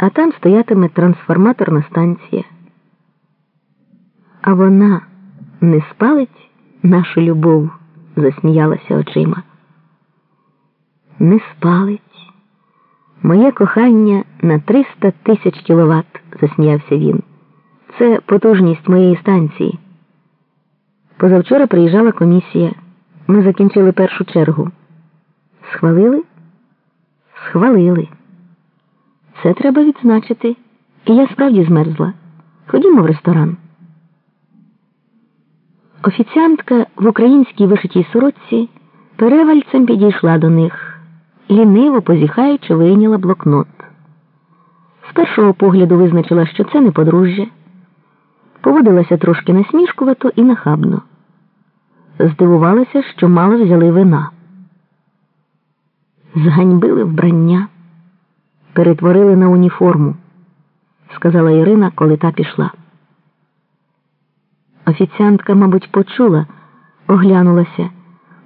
а там стоятиме трансформаторна станція. А вона не спалить нашу любов, засміялася очима. Не спалить. Моє кохання на 300 тисяч кіловат, засміявся він. Це потужність моєї станції. Позавчора приїжджала комісія. Ми закінчили першу чергу. Схвалили? Схвалили. Це треба відзначити. І я справді змерзла. Ходімо в ресторан. Офіціантка в українській вишитій сорочці перевальцем підійшла до них, ліниво позіхаючи, вийняла блокнот. З першого погляду визначила, що це не подружжя. Поводилася трошки насмішкувато і нахабно. Здивувалася, що мало взяли вина. Зганьбили вбрання, перетворили на уніформу, сказала Ірина, коли та пішла. Офіціантка, мабуть, почула, оглянулася,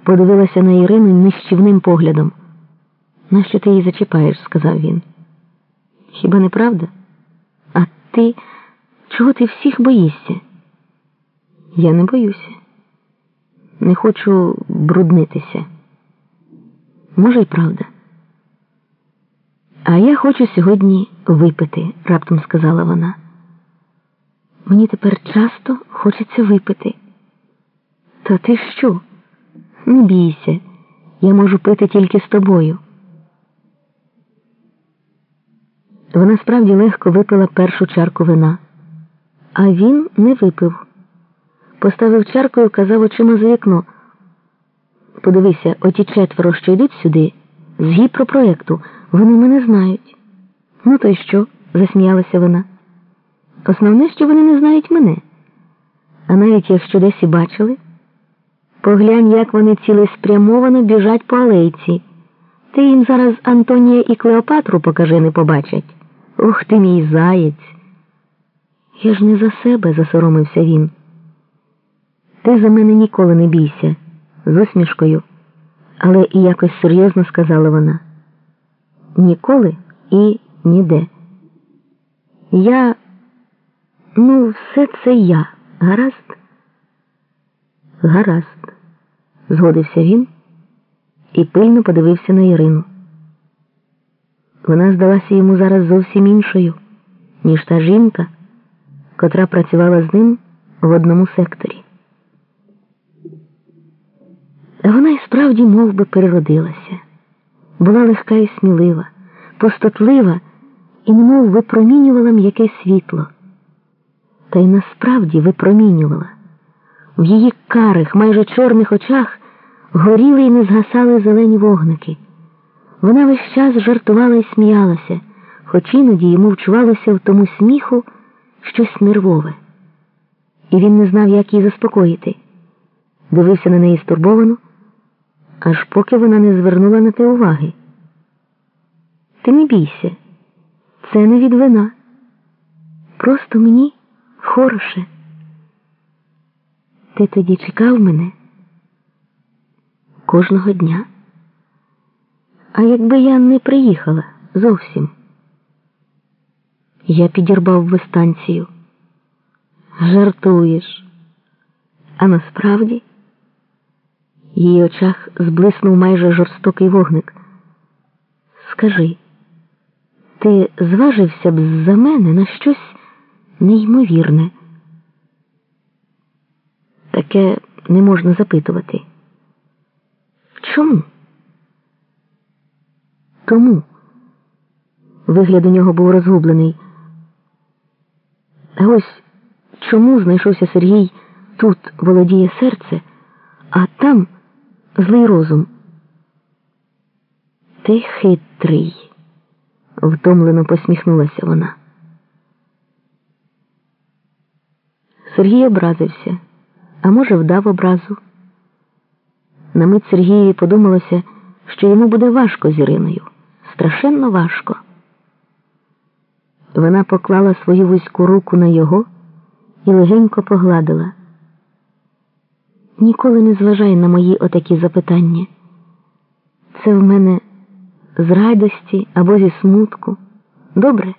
подивилася на Ірину нищівним поглядом. Нащо ти її зачіпаєш? сказав він. Хіба не правда? А ти чого ти всіх боїшся? Я не боюся. Не хочу бруднитися. Може, й правда. А я хочу сьогодні випити, раптом сказала вона. Мені тепер часто хочеться випити. Та ти що? Не бійся, я можу пити тільки з тобою. Вона справді легко випила першу чарку вина, а він не випив. Поставив чарку і вказав очима за вікно. Подивися, оті четверо, що йдуть сюди, з гіпропроекту, вони мене знають. Ну, то й що? засміялася вона. Основне, що вони не знають мене. А навіть якщо десь і бачили, поглянь, як вони цілеспрямовано біжать по алейці. Ти їм зараз Антонія і Клеопатру покажи, не побачать. Ух ти, мій заєць. Я ж не за себе, засоромився він. Ти за мене ніколи не бійся, з усмішкою, але і якось серйозно сказала вона. Ніколи і ніде. Я, ну, все це я, гаразд? Гаразд, згодився він і пильно подивився на Ірину. Вона здалася йому зараз зовсім іншою, ніж та жінка, котра працювала з ним в одному секторі. Вона і справді мов би, переродилася, була легка і смілива, постотлива і немов випромінювала м'яке світло. Та й насправді випромінювала. В її карих, майже чорних очах горіли і не згасали зелені вогники. Вона весь час жартувала і сміялася, хоч іноді йому вчувалося в тому сміху щось нервове. І він не знав, як її заспокоїти. Дивився на неї стурбовано, аж поки вона не звернула на те уваги. Ти не бійся, це не від вина. Просто мені хороше. Ти тоді чекав мене кожного дня. А якби я не приїхала зовсім, я підірбав би станцію. Жартуєш. А насправді її очах зблиснув майже жорстокий вогник. Скажи, ти зважився б за мене на щось неймовірне? Таке не можна запитувати. Чому? Тому вигляд у нього був розгублений. А ось чому знайшовся Сергій тут володіє серце, а там злий розум? Ти хитрий, втомлено посміхнулася вона. Сергій образився, а може, вдав образу. На мить Сергієві подумалося, що йому буде важко з Іриною страшенно важко. Вона поклала свою вузьку руку на його і легенько погладила. Ніколи не зважай на мої отакі запитання. Це в мене з радості або зі смутку. Добре?